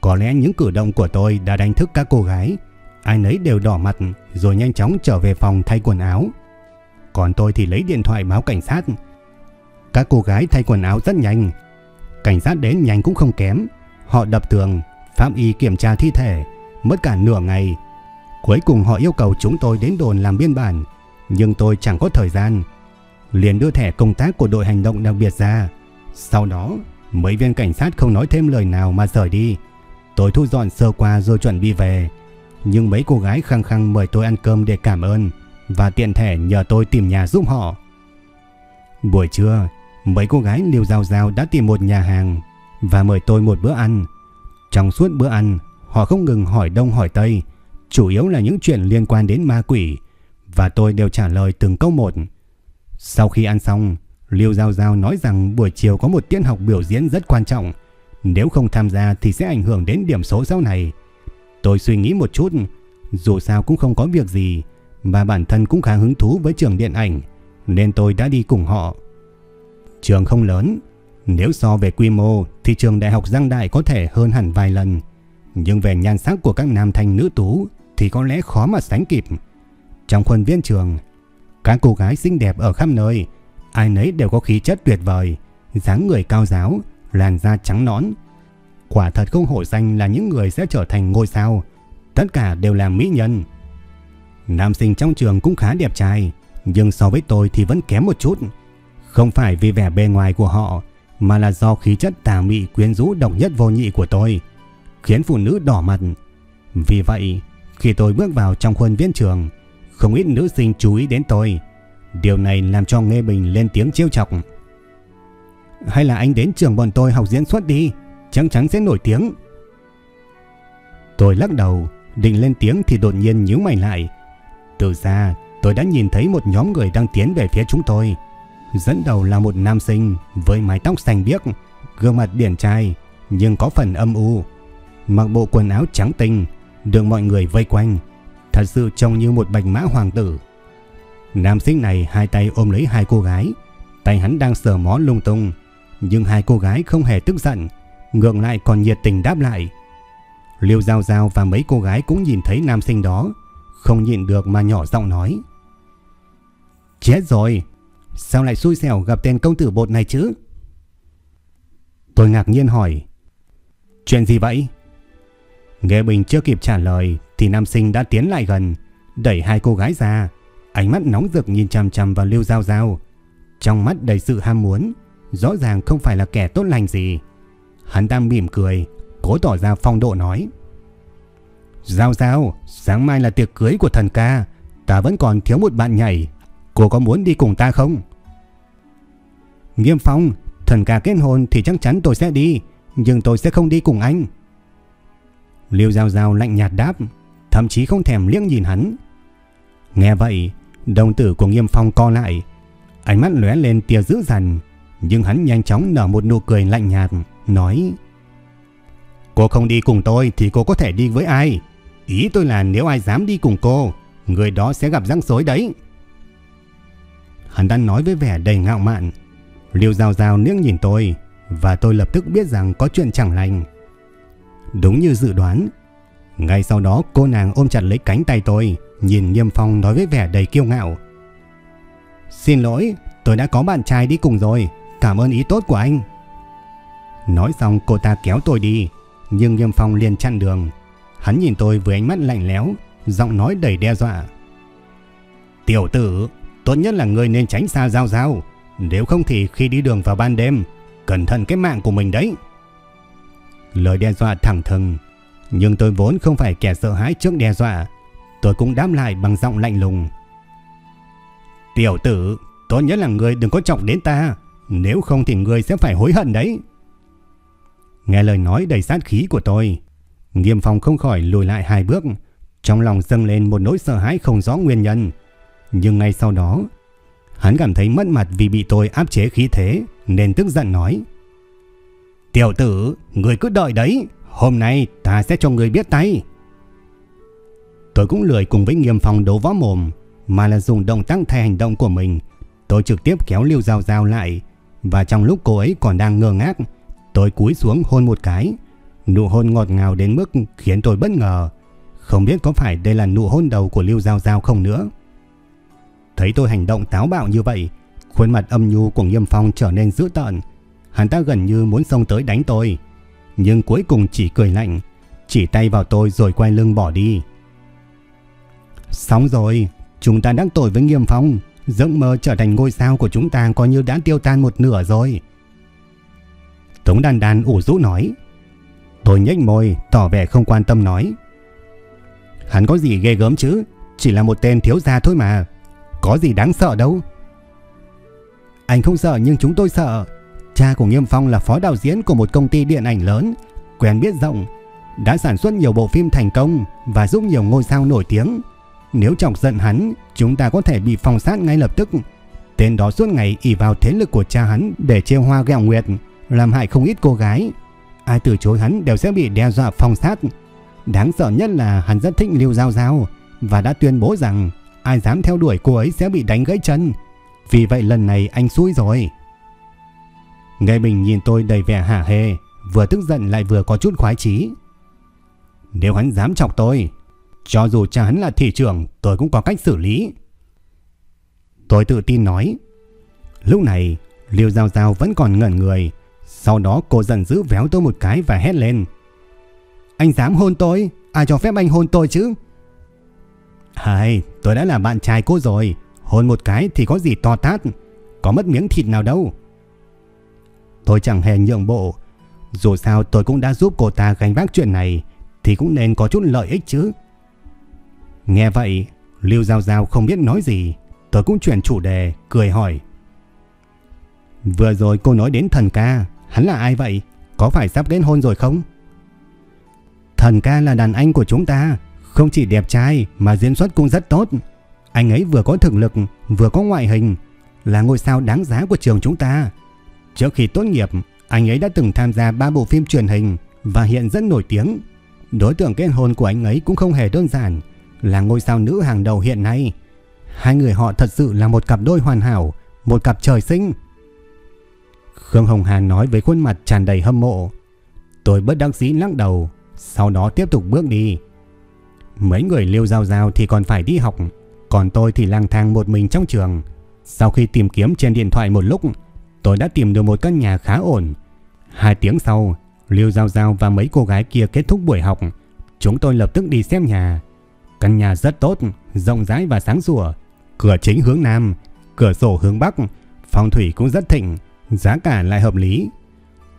Có lẽ những cử động của tôi đã đánh thức các cô gái, ai nấy đều đỏ mặt rồi nhanh chóng trở về phòng thay quần áo. Còn tôi thì lấy điện thoại báo cảnh sát, các cô gái thay quần áo rất nhanh. Cảnh sát đến nhanh cũng không kém. Họ đập tường, pháp y kiểm tra thi thể, mất cả nửa ngày. Cuối cùng họ yêu cầu chúng tôi đến đồn làm biên bản, nhưng tôi chẳng có thời gian. liền đưa thẻ công tác của đội hành động đặc biệt ra. Sau đó, mấy viên cảnh sát không nói thêm lời nào mà rời đi. Tôi thu dọn sơ qua rồi chuẩn bị về. Nhưng mấy cô gái khăng khăng mời tôi ăn cơm để cảm ơn và tiện thể nhờ tôi tìm nhà giúp họ. Buổi trưa, mấy cô gái liều rào rào đã tìm một nhà hàng và mời tôi một bữa ăn. Trong suốt bữa ăn, họ không ngừng hỏi đông hỏi tây, chủ yếu là những chuyện liên quan đến ma quỷ và tôi đều trả lời từng câu một. Sau khi ăn xong, Liêu Giao Giao nói rằng buổi chiều có một tiết học biểu diễn rất quan trọng. Nếu không tham gia thì sẽ ảnh hưởng đến điểm số sau này. Tôi suy nghĩ một chút, dù sao cũng không có việc gì, mà bản thân cũng khá hứng thú với trường điện ảnh, nên tôi đã đi cùng họ. Trường không lớn, nếu so về quy mô thì trường đại học Giang Đại có thể hơn hẳn vài lần, nhưng về nhan sắc của các nam thanh nữ tú thì có lẽ khó mà sánh kịp. Trong khuôn viên trường, các cô gái xinh đẹp ở khắp nơi, ai nấy đều có khí chất tuyệt vời, dáng người cao giáo, làn da trắng nõn. Quả thật không hổ danh là những người sẽ trở thành ngôi sao, tất cả đều là mỹ nhân. Nam sinh trong trường cũng khá đẹp trai, nhưng so với tôi thì vẫn kém một chút. Không phải vì vẻ bề ngoài của họ, mà là do khí chất tà mị quyến rũ độc nhất vô nhị của tôi, khiến phụ nữ đỏ mặt. Vì vậy, khi tôi bước vào trong khuôn viên trường, không ít nữ sinh chú ý đến tôi. Điều này làm cho Nghe Bình lên tiếng trêu chọc. Hay là anh đến trường bọn tôi học diễn xuất đi, chắc chắn sẽ nổi tiếng. Tôi lắc đầu, định lên tiếng thì đột nhiên nhíu mày lại. Từ xa, tôi đã nhìn thấy một nhóm người đang tiến về phía chúng tôi. Dẫn đầu là một nam sinh với mái tóc xanh biếc, gương mặt điển trai nhưng có phần âm u. Mặc bộ quần áo trắng tinh, được mọi người vây quanh, thật sự trông như một bạch mã hoàng tử. Nam sinh này hai tay ôm lấy hai cô gái, tay hắn đang sờ mó lung tung, nhưng hai cô gái không hề tức giận, ngược lại còn nhiệt tình đáp lại. Liêu Giao Giao và mấy cô gái cũng nhìn thấy nam sinh đó, không nhịn được mà nhỏ giọng nói. Chết rồi, sao lại xui xẻo gặp tên công tử bột này chứ? Tôi ngạc nhiên hỏi. Chuyện gì vậy? Nghe Bình chưa kịp trả lời thì nam sinh đã tiến lại gần, đẩy hai cô gái ra, ánh mắt nóng rực nhìn chằm chằm vào Lưu Giao Giao. Trong mắt đầy sự ham muốn, rõ ràng không phải là kẻ tốt lành gì. Hắn ta mỉm cười, cố tỏ ra phong độ nói. Giao Giao, sáng mai là tiệc cưới của thần ca, ta vẫn còn thiếu một bạn nhảy, cô có muốn đi cùng ta không? Nghiêm Phong, thần ca kết hôn thì chắc chắn tôi sẽ đi, nhưng tôi sẽ không đi cùng anh. Liêu Giao Giao lạnh nhạt đáp, thậm chí không thèm liếc nhìn hắn. Nghe vậy, đồng tử của Nghiêm Phong co lại, ánh mắt lóe lên tia dữ dằn, nhưng hắn nhanh chóng nở một nụ cười lạnh nhạt, nói: "Cô không đi cùng tôi thì cô có thể đi với ai? Ý tôi là nếu ai dám đi cùng cô, người đó sẽ gặp rắc rối đấy." Hắn đang nói với vẻ đầy ngạo mạn. Liêu Giao Giao liếc nhìn tôi, và tôi lập tức biết rằng có chuyện chẳng lành. Đúng như dự đoán, ngay sau đó cô nàng ôm chặt lấy cánh tay tôi, nhìn Nghiêm Phong nói với vẻ đầy kiêu ngạo. Xin lỗi, tôi đã có bạn trai đi cùng rồi, cảm ơn ý tốt của anh. Nói xong cô ta kéo tôi đi, nhưng Nghiêm Phong liền chặn đường. Hắn nhìn tôi với ánh mắt lạnh lẽo, giọng nói đầy đe dọa. Tiểu tử, tốt nhất là người nên tránh xa giao giao, nếu không thì khi đi đường vào ban đêm, cẩn thận cái mạng của mình đấy. Lời đe dọa thẳng thừng, nhưng tôi vốn không phải kẻ sợ hãi trước đe dọa, tôi cũng đáp lại bằng giọng lạnh lùng. Tiểu tử, tốt nhất là người đừng có trọng đến ta, nếu không thì người sẽ phải hối hận đấy. Nghe lời nói đầy sát khí của tôi, Nghiêm Phong không khỏi lùi lại hai bước, trong lòng dâng lên một nỗi sợ hãi không rõ nguyên nhân. Nhưng ngay sau đó, hắn cảm thấy mất mặt vì bị tôi áp chế khí thế, nên tức giận nói. Tiểu tử, người cứ đợi đấy, hôm nay ta sẽ cho người biết tay. Tôi cũng lười cùng với nghiêm phòng đấu võ mồm, mà là dùng động tác thay hành động của mình. Tôi trực tiếp kéo Liêu Giao Giao lại, và trong lúc cô ấy còn đang ngơ ngác, tôi cúi xuống hôn một cái. Nụ hôn ngọt ngào đến mức khiến tôi bất ngờ. Không biết có phải đây là nụ hôn đầu của Liêu Giao Giao không nữa. Thấy tôi hành động táo bạo như vậy, khuôn mặt âm nhu của Nghiêm Phong trở nên dữ tợn. Hắn ta gần như muốn xông tới đánh tôi, nhưng cuối cùng chỉ cười lạnh, chỉ tay vào tôi rồi quay lưng bỏ đi. Xong rồi, chúng ta đắc tội với Nghiêm Phong, giấc mơ trở thành ngôi sao của chúng ta coi như đã tiêu tan một nửa rồi. Tống đàn đàn ủ rũ nói. Tôi nhếch môi, tỏ vẻ không quan tâm nói. Hắn có gì ghê gớm chứ, chỉ là một tên thiếu gia thôi mà. Có gì đáng sợ đâu. Anh không sợ nhưng chúng tôi sợ. Cha của Nghiêm Phong là phó đạo diễn của một công ty điện ảnh lớn, quen biết rộng, đã sản xuất nhiều bộ phim thành công và giúp nhiều ngôi sao nổi tiếng. Nếu chọc giận hắn, chúng ta có thể bị phong sát ngay lập tức. Tên đó suốt ngày ỷ vào thế lực của cha hắn để chê hoa gẹo nguyệt, làm hại không ít cô gái. Ai từ chối hắn đều sẽ bị đe dọa phong sát. Đáng sợ nhất là hắn rất thích Lưu Giao Giao và đã tuyên bố rằng ai dám theo đuổi cô ấy sẽ bị đánh gãy chân. Vì vậy lần này anh xui rồi. Nghe Bình nhìn tôi đầy vẻ hả hê, vừa tức giận lại vừa có chút khoái chí. Nếu hắn dám chọc tôi, cho dù cha hắn là thị trưởng, tôi cũng có cách xử lý. Tôi tự tin nói. Lúc này, Liêu Giao Giao vẫn còn ngẩn người. Sau đó cô dần giữ véo tôi một cái và hét lên. Anh dám hôn tôi? Ai cho phép anh hôn tôi chứ? Hay, tôi đã là bạn trai cô rồi. Hôn một cái thì có gì to tát. Có mất miếng thịt nào đâu. Tôi chẳng hề nhượng bộ. Dù sao tôi cũng đã giúp cô ta gánh vác chuyện này thì cũng nên có chút lợi ích chứ. Nghe vậy, Lưu Giao Giao không biết nói gì, tôi cũng chuyển chủ đề, cười hỏi. Vừa rồi cô nói đến thần ca, hắn là ai vậy? Có phải sắp đến hôn rồi không? Thần ca là đàn anh của chúng ta, không chỉ đẹp trai mà diễn xuất cũng rất tốt. Anh ấy vừa có thực lực, vừa có ngoại hình, là ngôi sao đáng giá của trường chúng ta. Trước khi tốt nghiệp, anh ấy đã từng tham gia ba bộ phim truyền hình và hiện rất nổi tiếng. Đối tượng kết hôn của anh ấy cũng không hề đơn giản, là ngôi sao nữ hàng đầu hiện nay. Hai người họ thật sự là một cặp đôi hoàn hảo, một cặp trời sinh. Khương Hồng Hàn nói với khuôn mặt tràn đầy hâm mộ. Tôi bất đắc dĩ lắc đầu, sau đó tiếp tục bước đi. Mấy người liêu giao giao thì còn phải đi học, còn tôi thì lang thang một mình trong trường. Sau khi tìm kiếm trên điện thoại một lúc, tôi đã tìm được một căn nhà khá ổn. Hai tiếng sau, Liêu Giao Giao và mấy cô gái kia kết thúc buổi học. Chúng tôi lập tức đi xem nhà. Căn nhà rất tốt, rộng rãi và sáng sủa. Cửa chính hướng Nam, cửa sổ hướng Bắc, phong thủy cũng rất thịnh, giá cả lại hợp lý.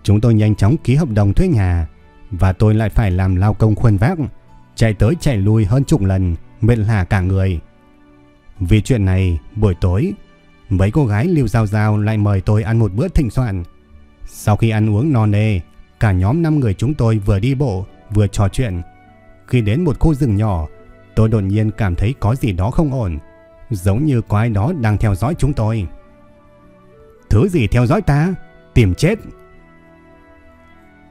Chúng tôi nhanh chóng ký hợp đồng thuê nhà và tôi lại phải làm lao công khuân vác, chạy tới chạy lui hơn chục lần, mệt lả cả người. Vì chuyện này, buổi tối, mấy cô gái Liêu rào rào lại mời tôi ăn một bữa thịnh soạn. Sau khi ăn uống no nê, cả nhóm 5 người chúng tôi vừa đi bộ, vừa trò chuyện. Khi đến một khu rừng nhỏ, tôi đột nhiên cảm thấy có gì đó không ổn, giống như có ai đó đang theo dõi chúng tôi. Thứ gì theo dõi ta? Tìm chết.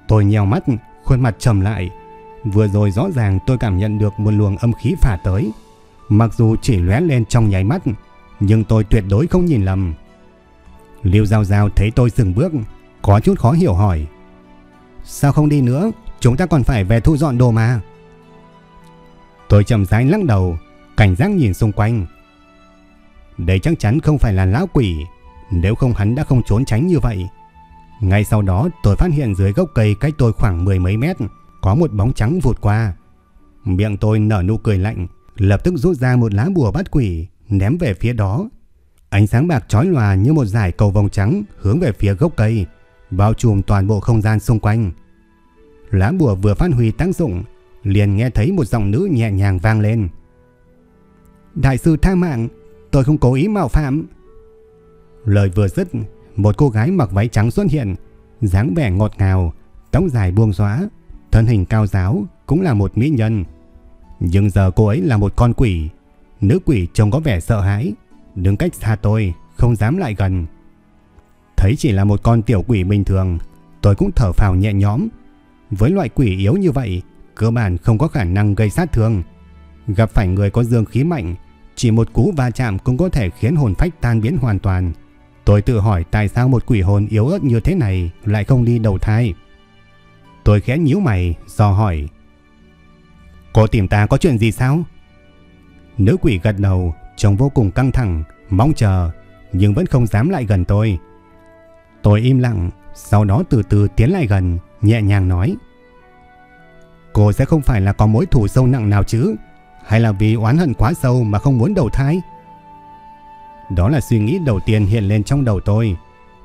Tôi nheo mắt, khuôn mặt trầm lại. Vừa rồi rõ ràng tôi cảm nhận được một luồng âm khí phả tới. Mặc dù chỉ lóe lên trong nháy mắt, nhưng tôi tuyệt đối không nhìn lầm. Liêu Giao Giao thấy tôi dừng bước, có chút khó hiểu hỏi. Sao không đi nữa? Chúng ta còn phải về thu dọn đồ mà. Tôi chậm rãi lắc đầu, cảnh giác nhìn xung quanh. Đây chắc chắn không phải là lão quỷ, nếu không hắn đã không trốn tránh như vậy. Ngay sau đó tôi phát hiện dưới gốc cây cách tôi khoảng mười mấy mét có một bóng trắng vụt qua. Miệng tôi nở nụ cười lạnh, lập tức rút ra một lá bùa bắt quỷ, ném về phía đó. Ánh sáng bạc chói lòa như một dải cầu vòng trắng hướng về phía gốc cây, bao trùm toàn bộ không gian xung quanh. Lá bùa vừa phát huy tác dụng, liền nghe thấy một giọng nữ nhẹ nhàng vang lên. Đại sư tha mạng, tôi không cố ý mạo phạm. Lời vừa dứt, một cô gái mặc váy trắng xuất hiện, dáng vẻ ngọt ngào, tóc dài buông xóa, thân hình cao giáo, cũng là một mỹ nhân. Nhưng giờ cô ấy là một con quỷ, nữ quỷ trông có vẻ sợ hãi, đứng cách xa tôi, không dám lại gần. Thấy chỉ là một con tiểu quỷ bình thường, tôi cũng thở phào nhẹ nhõm. Với loại quỷ yếu như vậy, cơ bản không có khả năng gây sát thương. Gặp phải người có dương khí mạnh, chỉ một cú va chạm cũng có thể khiến hồn phách tan biến hoàn toàn. Tôi tự hỏi tại sao một quỷ hồn yếu ớt như thế này lại không đi đầu thai. Tôi khẽ nhíu mày, do hỏi. Cô tìm ta có chuyện gì sao? Nữ quỷ gật đầu, trông vô cùng căng thẳng, mong chờ, nhưng vẫn không dám lại gần tôi. Tôi im lặng, sau đó từ từ tiến lại gần, nhẹ nhàng nói. Cô sẽ không phải là có mối thù sâu nặng nào chứ? Hay là vì oán hận quá sâu mà không muốn đầu thai? Đó là suy nghĩ đầu tiên hiện lên trong đầu tôi.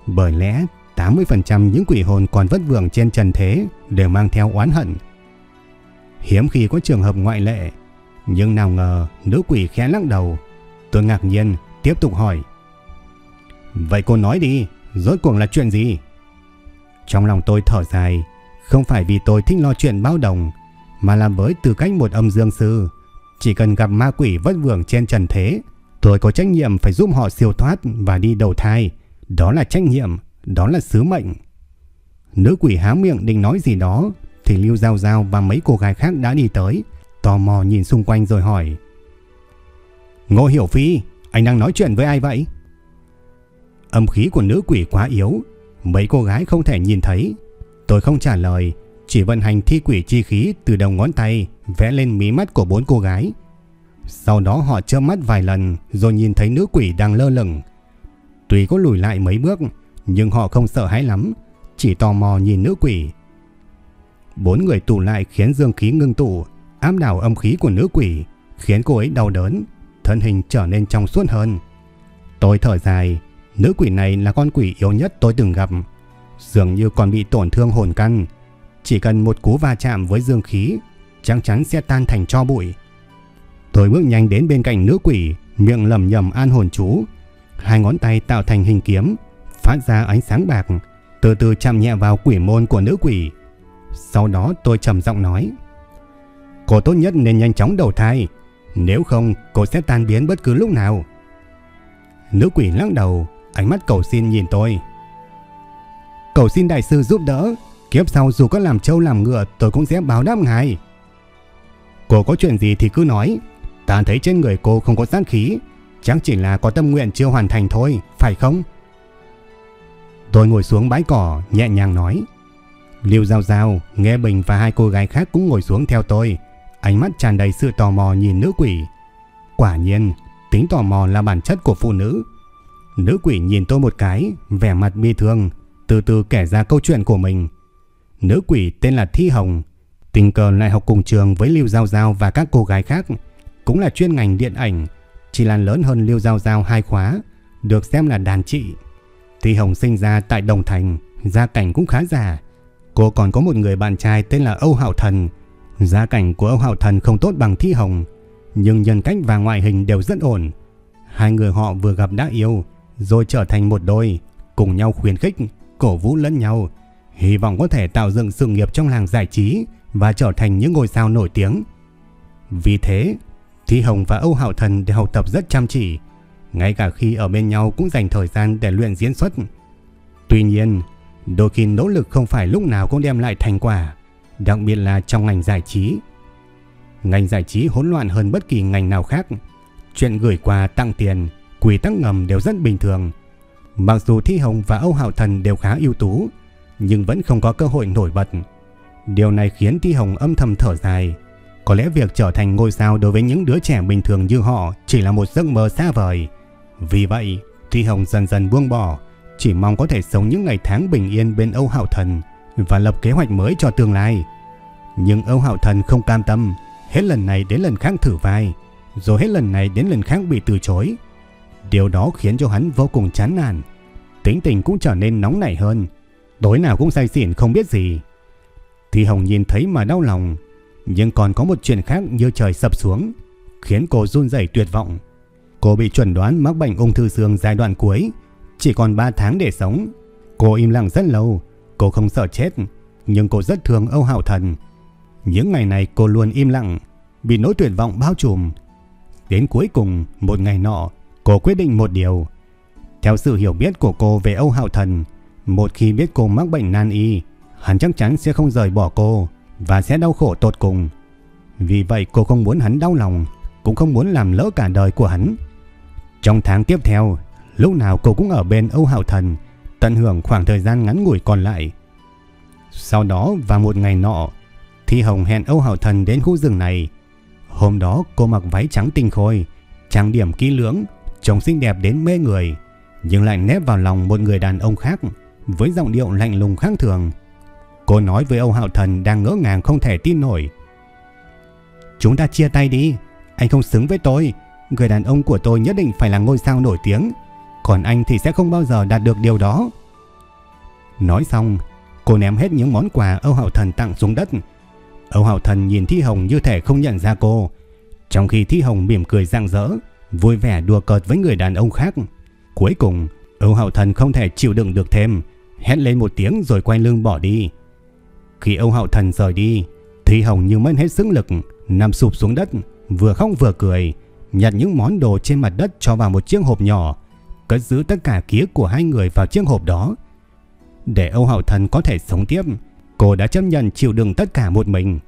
Bởi lẽ 80% những quỷ hồn còn vất vưởng trên trần thế đều mang theo oán hận. Hiếm khi có trường hợp ngoại lệ, nhưng nào ngờ nữ quỷ khẽ lắc đầu. Tôi ngạc nhiên tiếp tục hỏi. Vậy cô nói đi, rốt cuộc là chuyện gì? Trong lòng tôi thở dài, không phải vì tôi thích lo chuyện bao đồng, mà là với tư cách một âm dương sư. Chỉ cần gặp ma quỷ vất vưởng trên trần thế, tôi có trách nhiệm phải giúp họ siêu thoát và đi đầu thai. Đó là trách nhiệm, đó là sứ mệnh. Nữ quỷ há miệng định nói gì đó, thì Lưu Giao Giao và mấy cô gái khác đã đi tới, tò mò nhìn xung quanh rồi hỏi. Ngô Hiểu Phi, anh đang nói chuyện với ai vậy? Âm khí của nữ quỷ quá yếu, mấy cô gái không thể nhìn thấy. Tôi không trả lời, chỉ vận hành thi quỷ chi khí từ đầu ngón tay vẽ lên mí mắt của bốn cô gái. Sau đó họ chớp mắt vài lần rồi nhìn thấy nữ quỷ đang lơ lửng. Tuy có lùi lại mấy bước, nhưng họ không sợ hãi lắm, chỉ tò mò nhìn nữ quỷ. Bốn người tụ lại khiến dương khí ngưng tụ, ám đảo âm khí của nữ quỷ, khiến cô ấy đau đớn, thân hình trở nên trong suốt hơn. Tôi thở dài, nữ quỷ này là con quỷ yếu nhất tôi từng gặp, dường như còn bị tổn thương hồn căn, chỉ cần một cú va chạm với dương khí, chắc chắn sẽ tan thành cho bụi. Tôi bước nhanh đến bên cạnh nữ quỷ, miệng lầm nhầm an hồn chú, hai ngón tay tạo thành hình kiếm, phát ra ánh sáng bạc, từ từ chạm nhẹ vào quỷ môn của nữ quỷ. Sau đó tôi trầm giọng nói, cô tốt nhất nên nhanh chóng đầu thai, nếu không cô sẽ tan biến bất cứ lúc nào. Nữ quỷ lắc đầu, ánh mắt cầu xin nhìn tôi. Cầu xin đại sư giúp đỡ, kiếp sau dù có làm trâu làm ngựa tôi cũng sẽ báo đáp ngài. Cô có chuyện gì thì cứ nói, ta thấy trên người cô không có sát khí, chắc chỉ là có tâm nguyện chưa hoàn thành thôi, phải không? Tôi ngồi xuống bãi cỏ, nhẹ nhàng nói. Liêu Giao Giao, Nghe Bình và hai cô gái khác cũng ngồi xuống theo tôi. Ánh mắt tràn đầy sự tò mò nhìn nữ quỷ. Quả nhiên, tính tò mò là bản chất của phụ nữ. Nữ quỷ nhìn tôi một cái, vẻ mặt bi thương, từ từ kể ra câu chuyện của mình. Nữ quỷ tên là Thi Hồng, tình cờ lại học cùng trường với Lưu Giao Giao và các cô gái khác, cũng là chuyên ngành điện ảnh, chỉ là lớn hơn Lưu Giao Giao hai khóa, được xem là đàn chị. Thi Hồng sinh ra tại Đồng Thành, gia cảnh cũng khá giả. Cô còn có một người bạn trai tên là Âu Hạo Thần. Gia cảnh của Âu Hạo Thần không tốt bằng Thi Hồng, nhưng nhân cách và ngoại hình đều rất ổn. Hai người họ vừa gặp đã yêu, rồi trở thành một đôi, cùng nhau khuyến khích, cổ vũ lẫn nhau, hy vọng có thể tạo dựng sự nghiệp trong làng giải trí và trở thành những ngôi sao nổi tiếng. Vì thế, Thi Hồng và Âu Hạo Thần đều học tập rất chăm chỉ, ngay cả khi ở bên nhau cũng dành thời gian để luyện diễn xuất. Tuy nhiên, đôi khi nỗ lực không phải lúc nào cũng đem lại thành quả, đặc biệt là trong ngành giải trí. Ngành giải trí hỗn loạn hơn bất kỳ ngành nào khác. Chuyện gửi quà tặng tiền, quỷ tắc ngầm đều rất bình thường. Mặc dù Thi Hồng và Âu Hạo Thần đều khá ưu tú, nhưng vẫn không có cơ hội nổi bật. Điều này khiến Thi Hồng âm thầm thở dài. Có lẽ việc trở thành ngôi sao đối với những đứa trẻ bình thường như họ chỉ là một giấc mơ xa vời. Vì vậy, Thi Hồng dần dần buông bỏ, chỉ mong có thể sống những ngày tháng bình yên bên Âu Hạo Thần và lập kế hoạch mới cho tương lai. Nhưng Âu Hạo Thần không cam tâm, hết lần này đến lần khác thử vai, rồi hết lần này đến lần khác bị từ chối. Điều đó khiến cho hắn vô cùng chán nản, tính tình cũng trở nên nóng nảy hơn, tối nào cũng say xỉn không biết gì. Thi Hồng nhìn thấy mà đau lòng, nhưng còn có một chuyện khác như trời sập xuống, khiến cô run rẩy tuyệt vọng. Cô bị chuẩn đoán mắc bệnh ung thư xương giai đoạn cuối, chỉ còn 3 tháng để sống. Cô im lặng rất lâu, cô không sợ chết, nhưng cô rất thương Âu Hạo Thần. Những ngày này cô luôn im lặng, bị nỗi tuyệt vọng bao trùm. Đến cuối cùng, một ngày nọ, cô quyết định một điều. Theo sự hiểu biết của cô về Âu Hạo Thần, một khi biết cô mắc bệnh nan y, hắn chắc chắn sẽ không rời bỏ cô và sẽ đau khổ tột cùng. Vì vậy cô không muốn hắn đau lòng, cũng không muốn làm lỡ cả đời của hắn. Trong tháng tiếp theo, lúc nào cô cũng ở bên Âu Hạo Thần, tận hưởng khoảng thời gian ngắn ngủi còn lại. Sau đó vào một ngày nọ, Thi Hồng hẹn Âu Hạo Thần đến khu rừng này. Hôm đó cô mặc váy trắng tinh khôi, trang điểm kỹ lưỡng, trông xinh đẹp đến mê người, nhưng lại nép vào lòng một người đàn ông khác với giọng điệu lạnh lùng khác thường. Cô nói với Âu Hạo Thần đang ngỡ ngàng không thể tin nổi. Chúng ta chia tay đi, anh không xứng với tôi, Người đàn ông của tôi nhất định phải là ngôi sao nổi tiếng, còn anh thì sẽ không bao giờ đạt được điều đó. Nói xong, cô ném hết những món quà Âu Hạo Thần tặng xuống đất. Âu Hạo Thần nhìn Thi Hồng như thể không nhận ra cô, trong khi Thi Hồng mỉm cười rạng rỡ, vui vẻ đùa cợt với người đàn ông khác. Cuối cùng, Âu Hạo Thần không thể chịu đựng được thêm, hét lên một tiếng rồi quay lưng bỏ đi. Khi Âu Hạo Thần rời đi, Thi Hồng như mất hết sức lực, nằm sụp xuống đất, vừa khóc vừa cười, nhặt những món đồ trên mặt đất cho vào một chiếc hộp nhỏ, cất giữ tất cả ký ức của hai người vào chiếc hộp đó. Để Âu Hạo Thần có thể sống tiếp, cô đã chấp nhận chịu đựng tất cả một mình.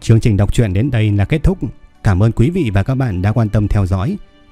Chương trình đọc truyện đến đây là kết thúc. Cảm ơn quý vị và các bạn đã quan tâm theo dõi.